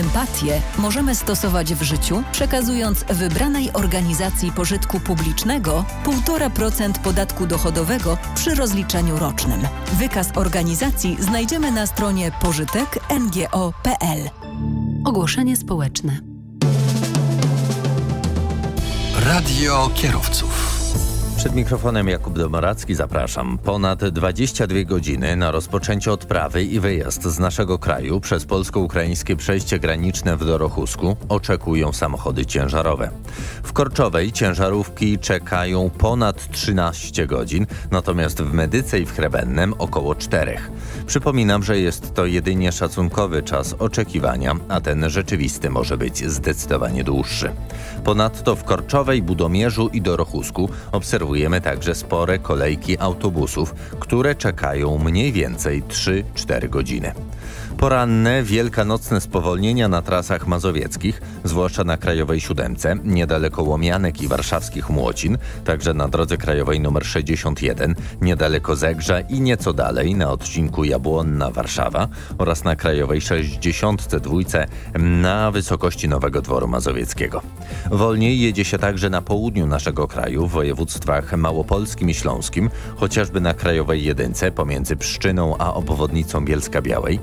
Empatię możemy stosować w życiu, przekazując wybranej organizacji pożytku publicznego 1,5% podatku dochodowego przy rozliczeniu rocznym. Wykaz organizacji znajdziemy na stronie pożytek.ngo.pl. Ogłoszenie społeczne. Radio kierowców. Przed mikrofonem Jakub Domoracki zapraszam. Ponad 22 godziny na rozpoczęcie odprawy i wyjazd z naszego kraju przez polsko-ukraińskie przejście graniczne w Dorochusku oczekują samochody ciężarowe. W Korczowej ciężarówki czekają ponad 13 godzin, natomiast w Medyce i w Chrebennem około 4. Przypominam, że jest to jedynie szacunkowy czas oczekiwania, a ten rzeczywisty może być zdecydowanie dłuższy. Ponadto w Korczowej, Budomierzu i Dorochusku obserwujemy także spore kolejki autobusów, które czekają mniej więcej 3-4 godziny. Poranne, wielkanocne spowolnienia na trasach mazowieckich, zwłaszcza na Krajowej Siódemce, niedaleko Łomianek i warszawskich Młocin, także na drodze krajowej nr 61, niedaleko Zegrza i nieco dalej na odcinku Jabłonna-Warszawa oraz na Krajowej 62 na wysokości Nowego Dworu Mazowieckiego. Wolniej jedzie się także na południu naszego kraju, w województwach małopolskim i śląskim, chociażby na Krajowej Jedynce pomiędzy Pszczyną a obwodnicą Bielska-Białej,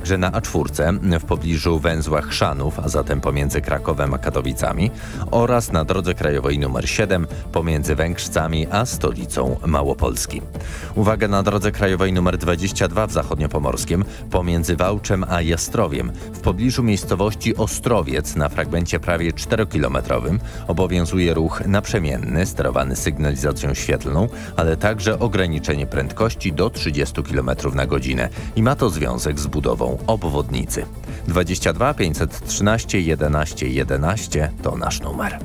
także na A4 w pobliżu węzła Chrzanów, a zatem pomiędzy Krakowem a Katowicami oraz na drodze krajowej nr 7 pomiędzy Węgrzcami a stolicą Małopolski. Uwaga na drodze krajowej nr 22 w zachodniopomorskim pomiędzy Wałczem a Jastrowiem w pobliżu miejscowości Ostrowiec na fragmencie prawie 4-kilometrowym obowiązuje ruch naprzemienny sterowany sygnalizacją świetlną, ale także ograniczenie prędkości do 30 km na godzinę i ma to związek z budową obwodnicy. 22 513 11 11 to nasz numer.